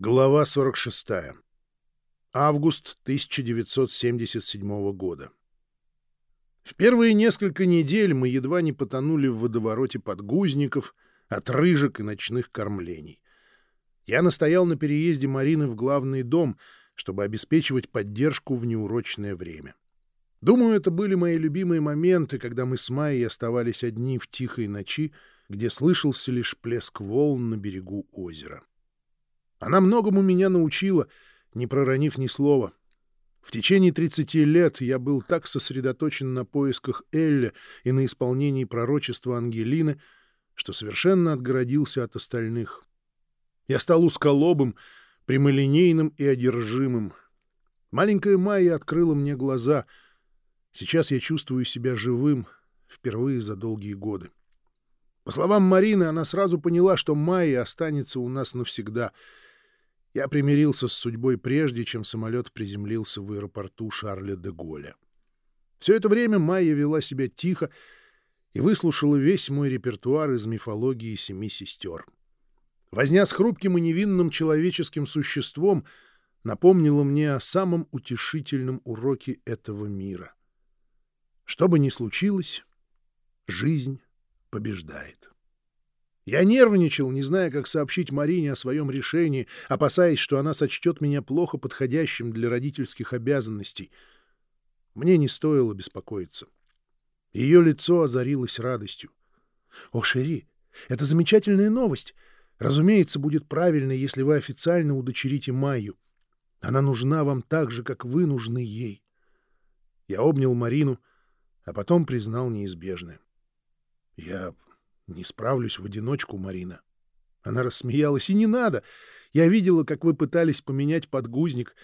Глава 46. Август 1977 года. В первые несколько недель мы едва не потонули в водовороте подгузников, отрыжек и ночных кормлений. Я настоял на переезде Марины в главный дом, чтобы обеспечивать поддержку в неурочное время. Думаю, это были мои любимые моменты, когда мы с Майей оставались одни в тихой ночи, где слышался лишь плеск волн на берегу озера. Она многому меня научила, не проронив ни слова. В течение 30 лет я был так сосредоточен на поисках Элли и на исполнении пророчества Ангелины, что совершенно отгородился от остальных. Я стал узколобым, прямолинейным и одержимым. Маленькая Майя открыла мне глаза. Сейчас я чувствую себя живым впервые за долгие годы. По словам Марины, она сразу поняла, что Майя останется у нас навсегда — я примирился с судьбой прежде, чем самолет приземлился в аэропорту Шарля де Голля. Все это время Майя вела себя тихо и выслушала весь мой репертуар из мифологии семи сестер. Возня с хрупким и невинным человеческим существом напомнила мне о самом утешительном уроке этого мира. Что бы ни случилось, жизнь побеждает. Я нервничал, не зная, как сообщить Марине о своем решении, опасаясь, что она сочтет меня плохо подходящим для родительских обязанностей. Мне не стоило беспокоиться. Ее лицо озарилось радостью. — О, Шери, это замечательная новость. Разумеется, будет правильно, если вы официально удочерите Майю. Она нужна вам так же, как вы нужны ей. Я обнял Марину, а потом признал неизбежное. — Я не справлюсь в одиночку, Марина. Она рассмеялась. И не надо. Я видела, как вы пытались поменять подгузник.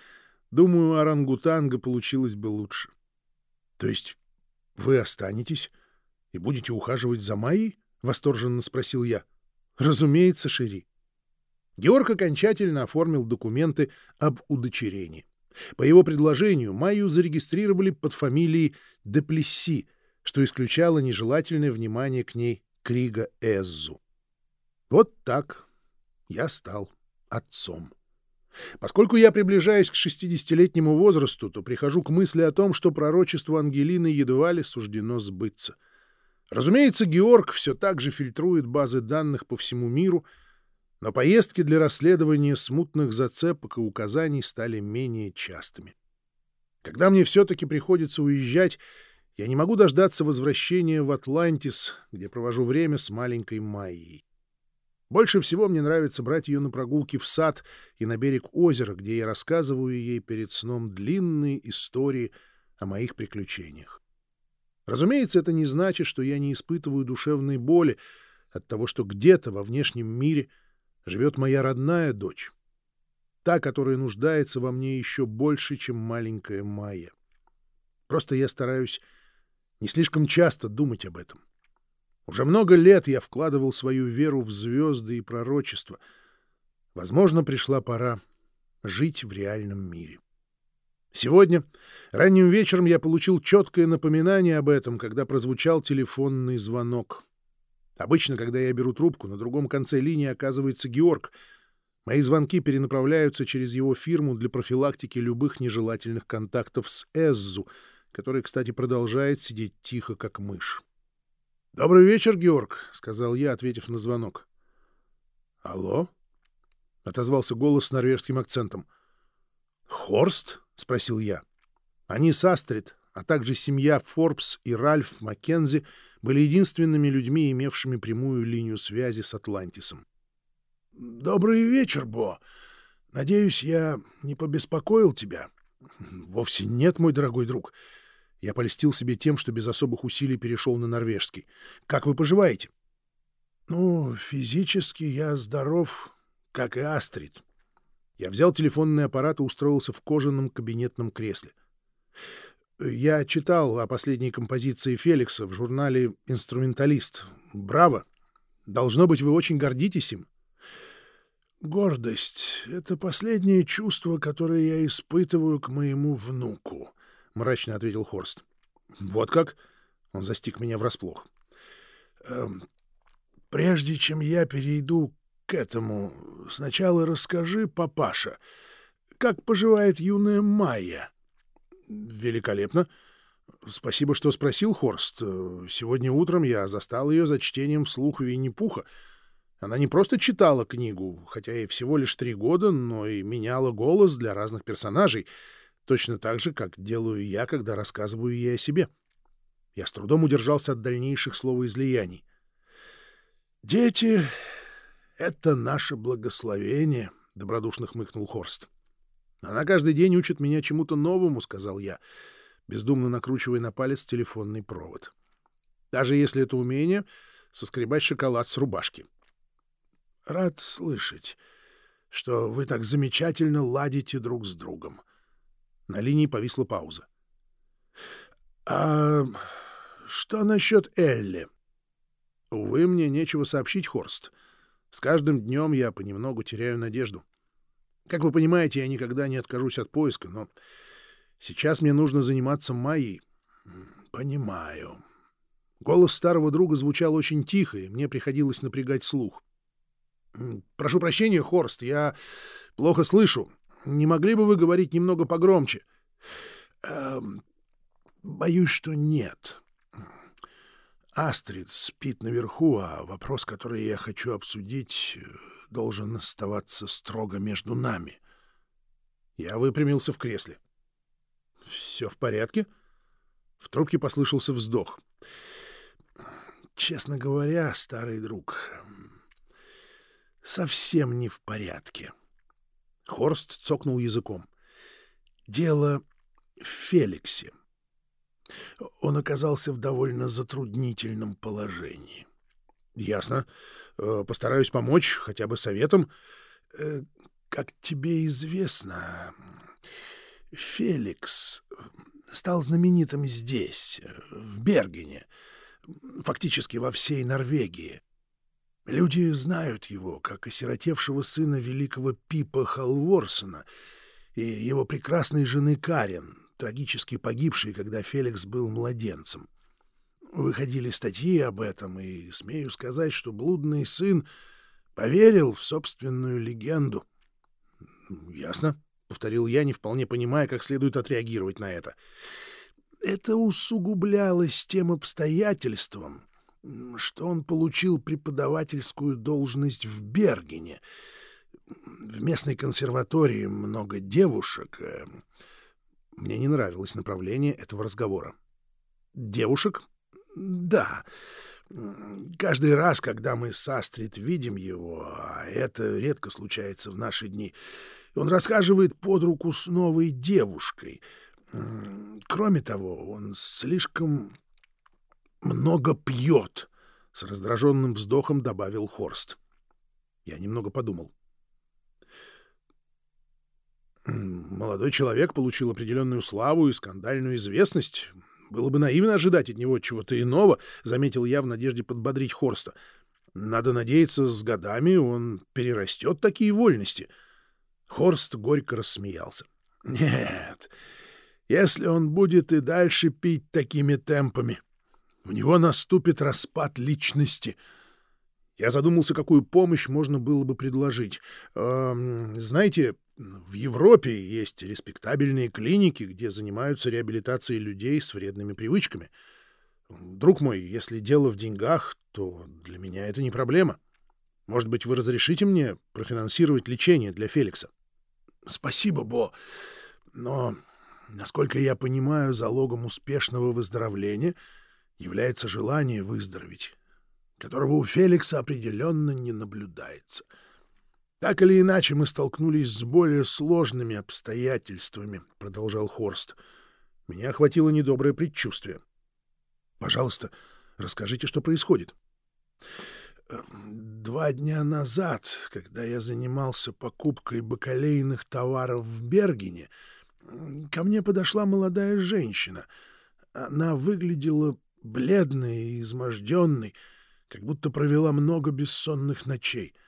Думаю, орангутанга получилось бы лучше. То есть вы останетесь и будете ухаживать за Майей? Восторженно спросил я. Разумеется, Шери. Георг окончательно оформил документы об удочерении. По его предложению Майю зарегистрировали под фамилией Деплесси, что исключало нежелательное внимание к ней Крига Эззу. Вот так я стал отцом. Поскольку я приближаюсь к шестидесятилетнему возрасту, то прихожу к мысли о том, что пророчество Ангелины едва ли суждено сбыться. Разумеется, Георг все так же фильтрует базы данных по всему миру, но поездки для расследования смутных зацепок и указаний стали менее частыми. Когда мне все-таки приходится уезжать, я не могу дождаться возвращения в Атлантис, где провожу время с маленькой Майей. Больше всего мне нравится брать ее на прогулки в сад и на берег озера, где я рассказываю ей перед сном длинные истории о моих приключениях. Разумеется, это не значит, что я не испытываю душевной боли от того, что где-то во внешнем мире живет моя родная дочь, та, которая нуждается во мне еще больше, чем маленькая Майя. Просто я стараюсь не слишком часто думать об этом. Уже много лет я вкладывал свою веру в звезды и пророчества. Возможно, пришла пора жить в реальном мире. Сегодня, ранним вечером, я получил четкое напоминание об этом, когда прозвучал телефонный звонок. Обычно, когда я беру трубку, на другом конце линии оказывается Георг. Мои звонки перенаправляются через его фирму для профилактики любых нежелательных контактов с Эззу — который, кстати, продолжает сидеть тихо, как мышь. «Добрый вечер, Георг», — сказал я, ответив на звонок. «Алло?» — отозвался голос с норвежским акцентом. «Хорст?» — спросил я. Они с Астрид, а также семья Форбс и Ральф Маккензи были единственными людьми, имевшими прямую линию связи с Атлантисом. «Добрый вечер, Бо. Надеюсь, я не побеспокоил тебя?» «Вовсе нет, мой дорогой друг. Я польстил себе тем, что без особых усилий перешел на норвежский. «Как вы поживаете?» «Ну, физически я здоров, как и Астрид». Я взял телефонный аппарат и устроился в кожаном кабинетном кресле. Я читал о последней композиции Феликса в журнале «Инструменталист». Браво! Должно быть, вы очень гордитесь им. Гордость — это последнее чувство, которое я испытываю к моему внуку. — мрачно ответил Хорст. «Вот как?» — он застиг меня врасплох. «Эм, «Прежде чем я перейду к этому. Сначала расскажи, папаша, как поживает юная Майя? Великолепно. Спасибо, что спросил, Хорст. Сегодня утром я застал ее за чтением вслух Винни-Пуха. Она не просто читала книгу, хотя и всего лишь три года, но и меняла голос для разных персонажей, точно так же, как делаю я, когда рассказываю ей о себе. Я с трудом удержался от дальнейших словоизлияний. «Дети — это наше благословение», — добродушно хмыкнул Хорст. «Она каждый день учит меня чему-то новому», — сказал я, бездумно накручивая на палец телефонный провод. «Даже если это умение — соскребать шоколад с рубашки». «Рад слышать, что вы так замечательно ладите друг с другом». На линии повисла пауза. «А что насчет Элли?» Увы, мне нечего сообщить, Хорст. С каждым днем я понемногу теряю надежду. Как вы понимаете, я никогда не откажусь от поиска, но сейчас мне нужно заниматься Майей. Понимаю. Голос старого друга звучал очень тихо, и мне приходилось напрягать слух. Прошу прощения, Хорст, я плохо слышу. Не могли бы вы говорить немного погромче? Эм, боюсь, что нет. Астрид спит наверху, а вопрос, который я хочу обсудить, должен оставаться строго между нами. Я выпрямился в кресле. «Все в порядке?» В трубке послышался вздох. «Честно говоря, старый друг, совсем не в порядке». Хорст цокнул языком. «Дело в Феликсе». Он оказался в довольно затруднительном положении. — Ясно. Э, постараюсь помочь хотя бы советом. Э, как тебе известно, Феликс стал знаменитым здесь, в Бергене, фактически во всей Норвегии. Люди знают его как осиротевшего сына великого Пипа Халворсона и его прекрасной жены Карен, трагически погибший, когда Феликс был младенцем. Выходили статьи об этом, и смею сказать, что блудный сын поверил в собственную легенду. — Ясно, — повторил я, не вполне понимая, как следует отреагировать на это. Это усугублялось тем обстоятельством, что он получил преподавательскую должность в Бергене. В местной консерватории много девушек, э, мне не нравилось направление этого разговора. «Девушек?» «Да. Каждый раз, когда мы с Астрид видим его, а это редко случается в наши дни, он рассказывает под руку с новой девушкой. Кроме того, он слишком много пьет», — с раздраженным вздохом добавил Хорст. Я немного подумал. Молодой человек получил определенную славу и скандальную известность. Было бы наивно ожидать от него чего-то иного, заметил я в надежде подбодрить Хорста. Надо надеяться, с годами он перерастет такие вольности. Хорст горько рассмеялся. Нет, если он будет и дальше пить такими темпами, у него наступит распад личности. Я задумался, какую помощь можно было бы предложить. Э, знаете, в Европе есть респектабельные клиники, где занимаются реабилитацией людей с вредными привычками. Друг мой, если дело в деньгах, то для меня это не проблема. Может быть, вы разрешите мне профинансировать лечение для Феликса? Спасибо, Бо. Но, насколько я понимаю, залогом успешного выздоровления является желание выздороветь, которого у Феликса определенно не наблюдается. — так или иначе, мы столкнулись с более сложными обстоятельствами, — продолжал Хорст. Меня охватило недоброе предчувствие. — Пожалуйста, расскажите, что происходит. Два дня назад, когда я занимался покупкой бакалейных товаров в Бергене, ко мне подошла молодая женщина. Она выглядела бледной и изможденной, как будто провела много бессонных ночей —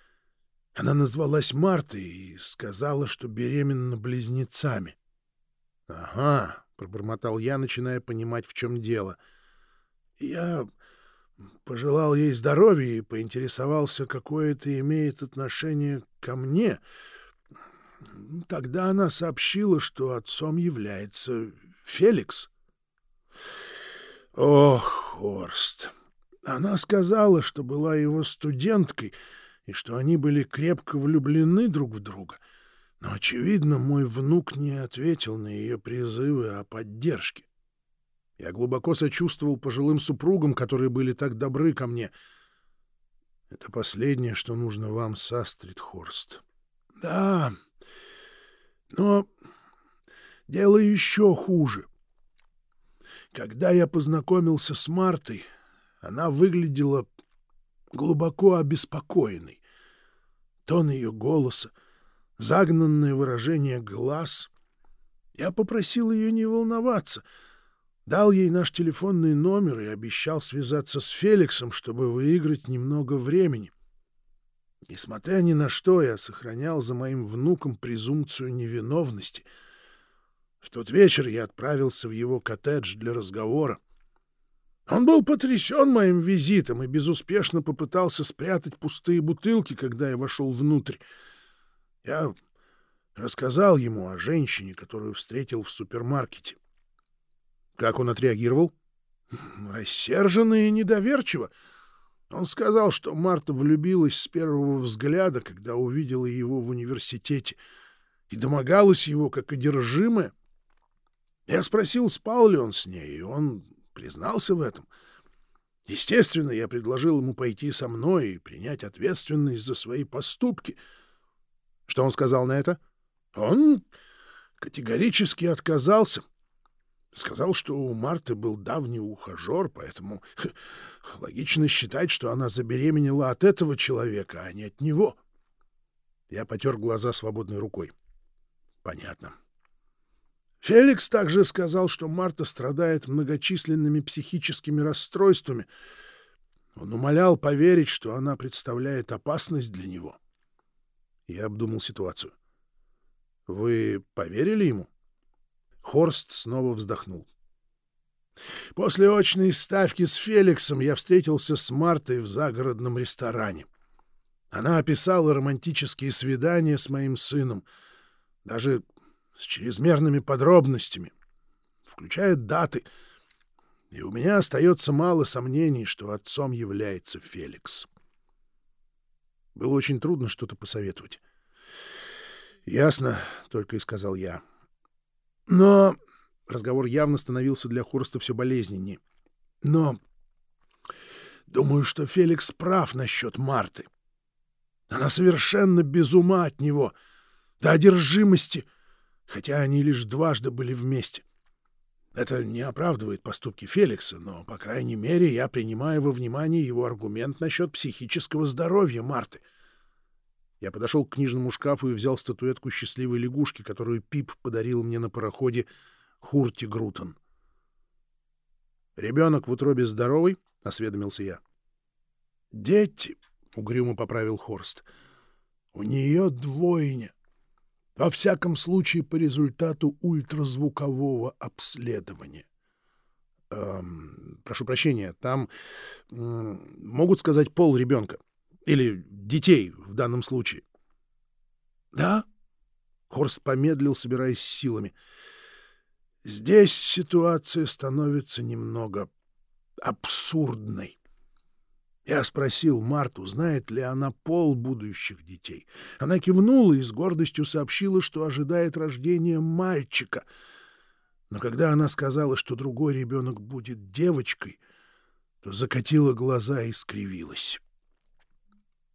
она назвалась Мартой и сказала, что беременна близнецами. — Ага, — пробормотал я, начиная понимать, в чем дело. — Я пожелал ей здоровья и поинтересовался, какое это имеет отношение ко мне. Тогда она сообщила, что отцом является Феликс. Ох, Хорст! Она сказала, что была его студенткой и что они были крепко влюблены друг в друга. Но, очевидно, мой внук не ответил на ее призывы о поддержке. Я глубоко сочувствовал пожилым супругам, которые были так добры ко мне. Это последнее, что нужно вам, Састрид Хорст. Да, но дело еще хуже. Когда я познакомился с Мартой, она выглядела глубоко обеспокоенной. Тон ее голоса, загнанное выражение глаз. Я попросил ее не волноваться — Дал ей наш телефонный номер и обещал связаться с Феликсом, чтобы выиграть немного времени. Несмотря ни на что, я сохранял за моим внуком презумпцию невиновности. В тот вечер я отправился в его коттедж для разговора. Он был потрясен моим визитом и безуспешно попытался спрятать пустые бутылки, когда я вошел внутрь. Я рассказал ему о женщине, которую встретил в супермаркете. Как он отреагировал? Рассерженно и недоверчиво. Он сказал, что Марта влюбилась с первого взгляда, когда увидела его в университете, и домогалась его как одержимая. Я спросил, спал ли он с ней, и он признался в этом. Естественно, я предложил ему пойти со мной и принять ответственность за свои поступки. Что он сказал на это? Он категорически отказался — Сказал, что у Марты был давний ухажер, поэтому логично считать, что она забеременела от этого человека, а не от него. Я потер глаза свободной рукой. Понятно. Феликс также сказал, что Марта страдает многочисленными психическими расстройствами. Он умолял поверить, что она представляет опасность для него. Я обдумал ситуацию. Вы поверили ему? Хорст снова вздохнул. После очной ставки с Феликсом я встретился с Мартой в загородном ресторане. Она описала романтические свидания с моим сыном, даже с чрезмерными подробностями, включая даты, и у меня остается мало сомнений, что отцом является Феликс. Было очень трудно что-то посоветовать. «Ясно», — только и сказал я. — но... Разговор явно становился для Хорста все болезненнее. Но... Думаю, что Феликс прав насчет Марты. Она совершенно без ума от него, до одержимости, хотя они лишь дважды были вместе. Это не оправдывает поступки Феликса, но, по крайней мере, я принимаю во внимание его аргумент насчет психического здоровья Марты — я подошел к книжному шкафу и взял статуэтку счастливой лягушки, которую Пип подарил мне на пароходе Хурти Грутон. «Ребенок в утробе здоровый?» — осведомился я. «Дети», — угрюмо поправил Хорст, — «у нее двойня. Во всяком случае, по результату ультразвукового обследования». Эм, прошу прощения, там м, могут сказать пол ребенка. Или детей в данном случае. — Да? — Хорст помедлил, собираясь силами. — Здесь ситуация становится немного абсурдной. Я спросил Марту, знает ли она пол будущих детей. Она кивнула и с гордостью сообщила, что ожидает рождения мальчика. Но когда она сказала, что другой ребенок будет девочкой, то закатила глаза и скривилась.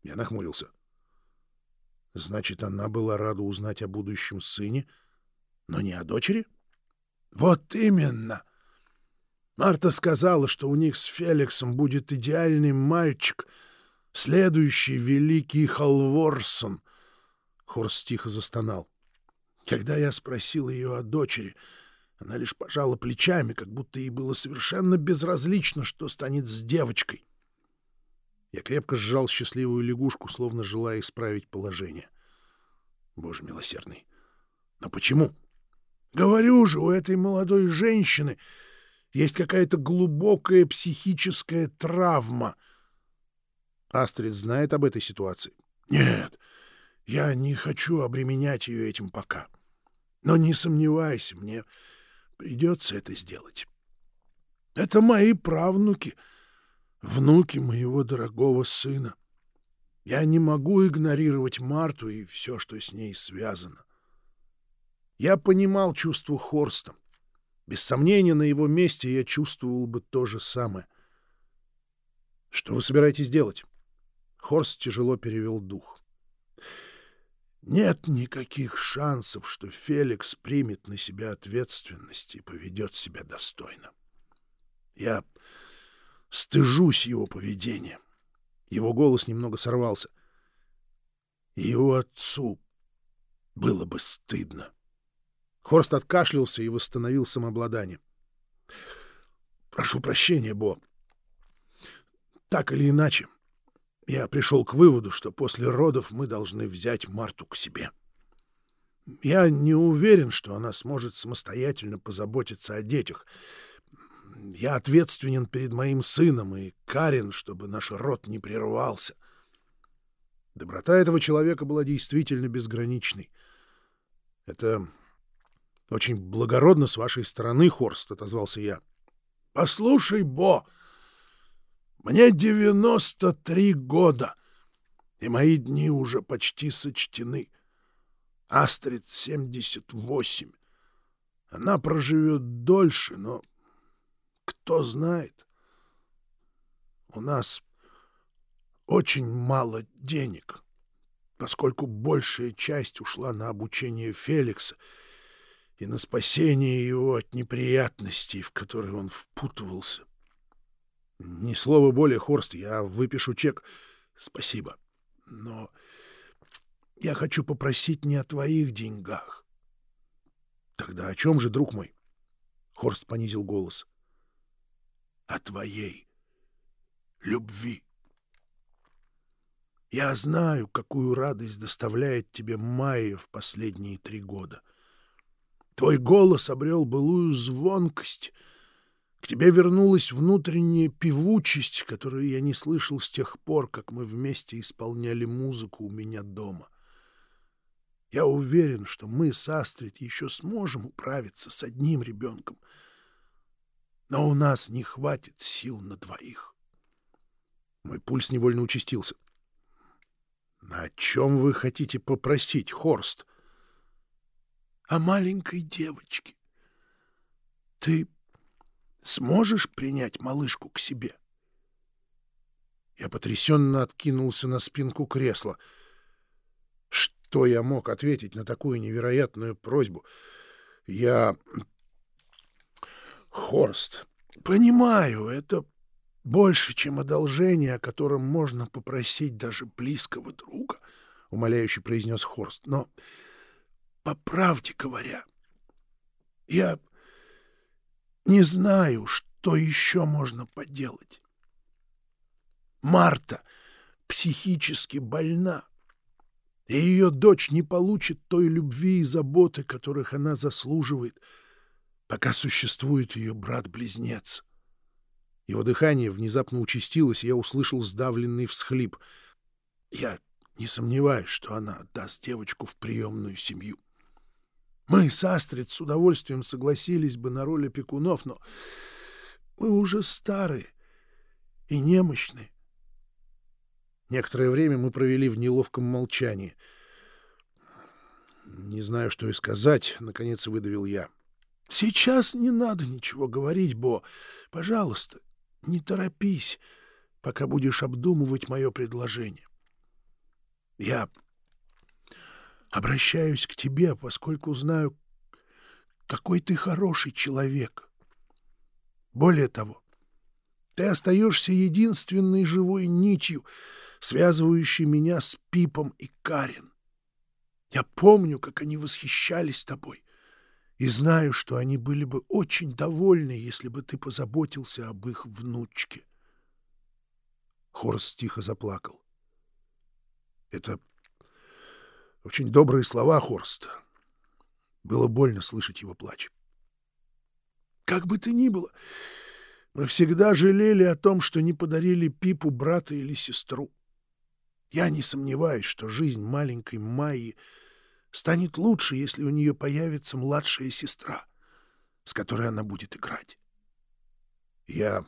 Я нахмурился. Значит, она была рада узнать о будущем сыне, но не о дочери? Вот именно. Марта сказала, что у них с Феликсом будет идеальный мальчик, следующий великий Халворсон. Хорст тихо застонал. Когда я спросил ее о дочери, она лишь пожала плечами, как будто ей было совершенно безразлично, что станет с девочкой. Я крепко сжал счастливую лягушку, словно желая исправить положение. Боже милосердный. Но почему? Говорю же, у этой молодой женщины Есть какая-то глубокая психическая травма. Астрид знает об этой ситуации? Нет, я не хочу обременять ее этим пока. Но не сомневайся, мне придется это сделать. Это мои правнуки, внуки моего дорогого сына. Я не могу игнорировать Марту и все, что с ней связано. Я понимал чувство Хорста. Без сомнения, на его месте я чувствовал бы то же самое. Что вы собираетесь делать? Хорст тяжело перевел дух. Нет никаких шансов, что Феликс примет на себя ответственность и поведет себя достойно. Я стыжусь его поведения. Его голос немного сорвался. Его отцу было бы стыдно. Хорст откашлялся и восстановил самообладание. «Прошу прощения, Бо. Так или иначе, я пришел к выводу, что после родов мы должны взять Марту к себе. Я не уверен, что она сможет самостоятельно позаботиться о детях. Я ответственен перед моим сыном и Карен, чтобы наш род не прервался. Доброта этого человека была действительно безграничной. Это очень благородно с вашей стороны, Хорст, — отозвался я. — Послушай, Бо, мне девяносто три года, и мои дни уже почти сочтены. Астрид семьдесят восемь. Она проживет дольше, но кто знает. У нас очень мало денег, поскольку большая часть ушла на обучение Феликса — и на спасение его от неприятностей, в которые он впутывался. Ни слова более, Хорст, я выпишу чек. Спасибо. Но я хочу попросить не о твоих деньгах. Тогда о чем же, друг мой? Хорст понизил голос. О твоей любви. Я знаю, какую радость доставляет тебе Майя в последние три года. Твой голос обрел былую звонкость. К тебе вернулась внутренняя певучесть, которую я не слышал с тех пор, как мы вместе исполняли музыку у меня дома. Я уверен, что мы с Астрид еще сможем управиться с одним ребенком. Но у нас не хватит сил на двоих. Мой пульс невольно участился. — О чем вы хотите попросить, Хорст? О маленькой девочке. Ты сможешь принять малышку к себе? Я потрясенно откинулся на спинку кресла. Что я мог ответить на такую невероятную просьбу? Я... Хорст, понимаю, это больше, чем одолжение, о котором можно попросить даже близкого друга, — умоляюще произнес Хорст. Но по правде говоря, я не знаю, что еще можно поделать. Марта психически больна, и ее дочь не получит той любви и заботы, которых она заслуживает, пока существует ее брат-близнец. Его дыхание внезапно участилось, и я услышал сдавленный всхлип. Я не сомневаюсь, что она отдаст девочку в приемную семью. Мы с Астрид с удовольствием согласились бы на роль опекунов, но мы уже старые и немощные. Некоторое время мы провели в неловком молчании. Не знаю, что и сказать, — наконец выдавил я. — Сейчас не надо ничего говорить, Бо. Пожалуйста, не торопись, пока будешь обдумывать мое предложение. Я Обращаюсь к тебе, поскольку знаю, какой ты хороший человек. Более того, ты остаешься единственной живой нитью, связывающей меня с Пипом и Карен. Я помню, как они восхищались тобой, и знаю, что они были бы очень довольны, если бы ты позаботился об их внучке. Хорс тихо заплакал. Это очень добрые слова Хорста. Было больно слышать его плач. Как бы то ни было, мы всегда жалели о том, что не подарили Пипу брата или сестру. Я не сомневаюсь, что жизнь маленькой Майи станет лучше, если у нее появится младшая сестра, с которой она будет играть. Я...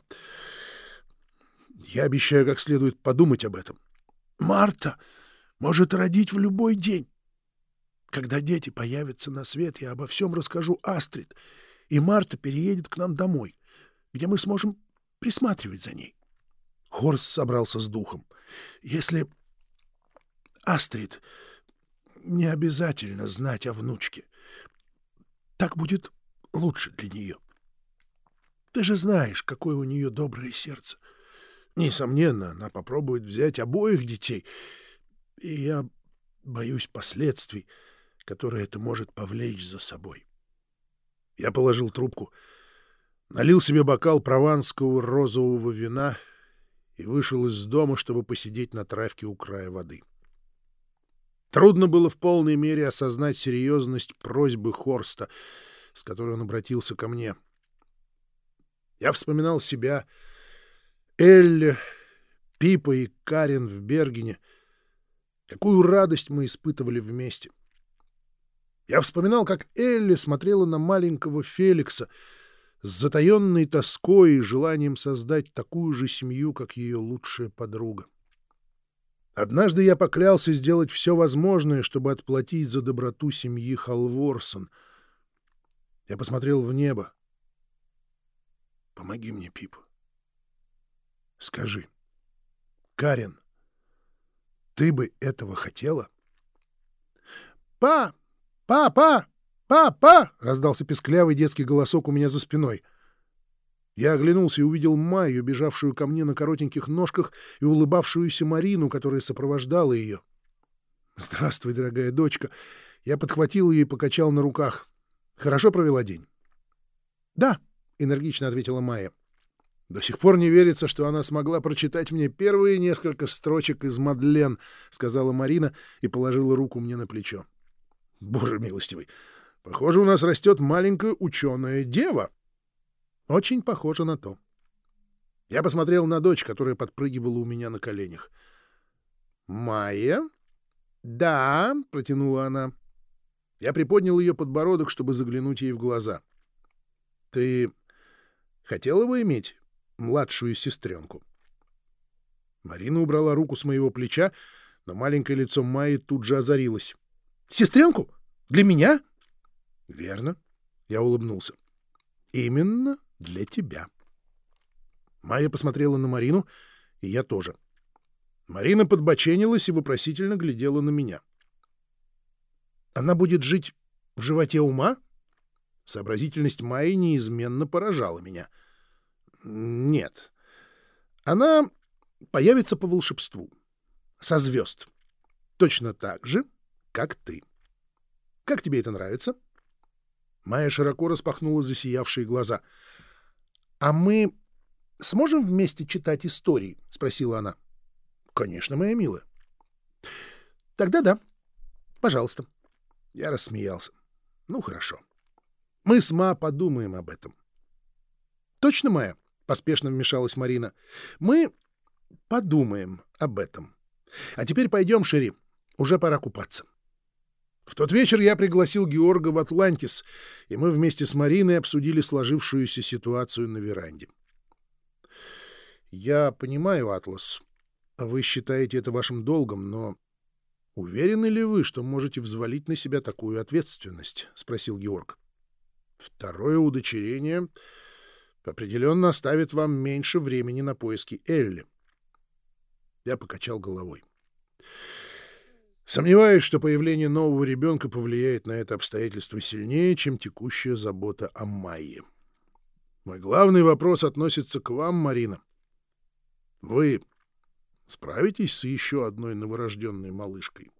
Я обещаю как следует подумать об этом. Марта может родить в любой день. Когда дети появятся на свет, я обо всем расскажу Астрид, и Марта переедет к нам домой, где мы сможем присматривать за ней. Хорст собрался с духом. Если Астрид не обязательно знать о внучке, так будет лучше для нее. Ты же знаешь, какое у нее доброе сердце. Несомненно, она попробует взять обоих детей, и я боюсь последствий, которые это может повлечь за собой. Я положил трубку, налил себе бокал прованского розового вина и вышел из дома, чтобы посидеть на травке у края воды. Трудно было в полной мере осознать серьезность просьбы Хорста, с которой он обратился ко мне. Я вспоминал себя, Элли, Пипа и Карен в Бергене. Какую радость мы испытывали вместе — я вспоминал, как Элли смотрела на маленького Феликса с затаенной тоской и желанием создать такую же семью, как ее лучшая подруга. Однажды я поклялся сделать все возможное, чтобы отплатить за доброту семьи Халворсон. Я посмотрел в небо. «Помоги мне, Пип. Скажи, Карен, ты бы этого хотела?» «Па!» «Папа! Папа!» — раздался песклявый детский голосок у меня за спиной. Я оглянулся и увидел Майю, бежавшую ко мне на коротеньких ножках, и улыбавшуюся Марину, которая сопровождала ее. «Здравствуй, дорогая дочка!» Я подхватил ее и покачал на руках. «Хорошо провела день?» «Да», — энергично ответила Майя. «До сих пор не верится, что она смогла прочитать мне первые несколько строчек из «Мадлен», — сказала Марина и положила руку мне на плечо. Боже милостивый, похоже, у нас растет маленькая ученая дева. Очень похоже на то. Я посмотрел на дочь, которая подпрыгивала у меня на коленях. «Майя?» «Да», — протянула она. Я приподнял ее подбородок, чтобы заглянуть ей в глаза. «Ты хотела бы иметь младшую сестренку?» Марина убрала руку с моего плеча, но маленькое лицо Майи тут же озарилось. Сестренку? Для меня? Верно. Я улыбнулся. Именно для тебя. Майя посмотрела на Марину, и я тоже. Марина подбоченилась и вопросительно глядела на меня. Она будет жить в животе ума? Сообразительность Майи неизменно поражала меня. Нет. Она появится по волшебству. Со звезд. Точно так же, как ты. Как тебе это нравится? Майя широко распахнула засиявшие глаза. — А мы сможем вместе читать истории? — спросила она. — Конечно, моя милая. — Тогда да. Пожалуйста. Я рассмеялся. — Ну, хорошо. Мы с Ма подумаем об этом. — Точно, Майя? — поспешно вмешалась Марина. — Мы подумаем об этом. А теперь пойдем, Шери. Уже пора купаться. В тот вечер я пригласил Георга в Атлантис, и мы вместе с Мариной обсудили сложившуюся ситуацию на веранде. «Я понимаю, Атлас, вы считаете это вашим долгом, но уверены ли вы, что можете взвалить на себя такую ответственность?» — спросил Георг. «Второе удочерение определенно оставит вам меньше времени на поиски Элли». Я покачал головой. Сомневаюсь, что появление нового ребенка повлияет на это обстоятельство сильнее, чем текущая забота о Майе. Мой главный вопрос относится к вам, Марина. Вы справитесь с еще одной новорожденной малышкой?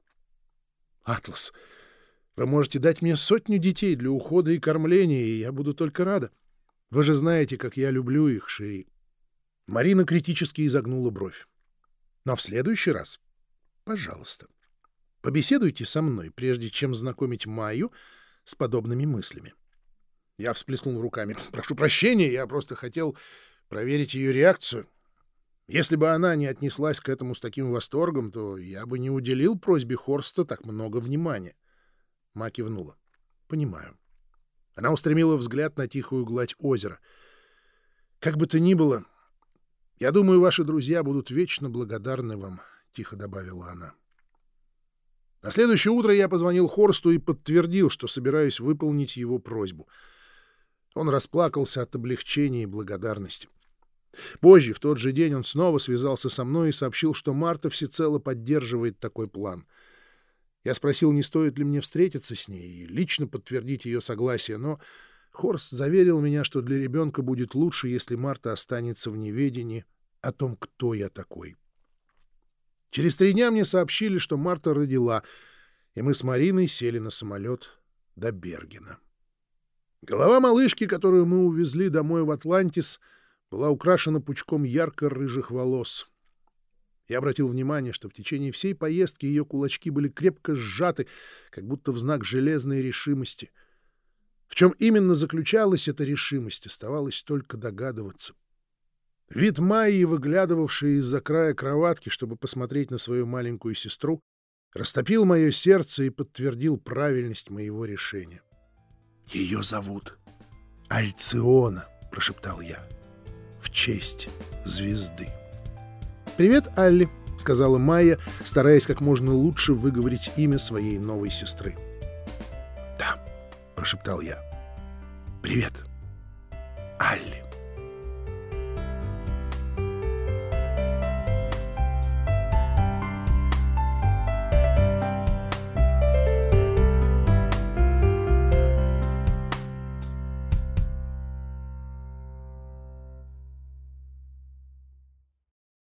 Атлас, вы можете дать мне сотню детей для ухода и кормления, и я буду только рада. Вы же знаете, как я люблю их, Шири. Марина критически изогнула бровь. Но в следующий раз, пожалуйста, Побеседуйте со мной, прежде чем знакомить Майю с подобными мыслями. Я всплеснул руками. «Прошу прощения, я просто хотел проверить ее реакцию. Если бы она не отнеслась к этому с таким восторгом, то я бы не уделил просьбе Хорста так много внимания». Ма кивнула. «Понимаю». Она устремила взгляд на тихую гладь озера. «Как бы то ни было, я думаю, ваши друзья будут вечно благодарны вам», — тихо добавила она. На следующее утро я позвонил Хорсту и подтвердил, что собираюсь выполнить его просьбу. Он расплакался от облегчения и благодарности. Позже, в тот же день, он снова связался со мной и сообщил, что Марта всецело поддерживает такой план — я спросил, не стоит ли мне встретиться с ней и лично подтвердить ее согласие, но Хорст заверил меня, что для ребенка будет лучше, если Марта останется в неведении о том, кто я такой. Через три дня мне сообщили, что Марта родила, и мы с Мариной сели на самолет до Бергена. Голова малышки, которую мы увезли домой в Атлантис, была украшена пучком ярко-рыжих волос — я обратил внимание, что в течение всей поездки ее кулачки были крепко сжаты, как будто в знак железной решимости. В чем именно заключалась эта решимость, оставалось только догадываться. Вид Майи, выглядывавшей из-за края кроватки, чтобы посмотреть на свою маленькую сестру, растопил мое сердце и подтвердил правильность моего решения. «Ее зовут Альциона», — прошептал я, — «в честь звезды». «Привет, Алли», — сказала Майя, стараясь как можно лучше выговорить имя своей новой сестры. «Да», — прошептал я. «Привет, Алли».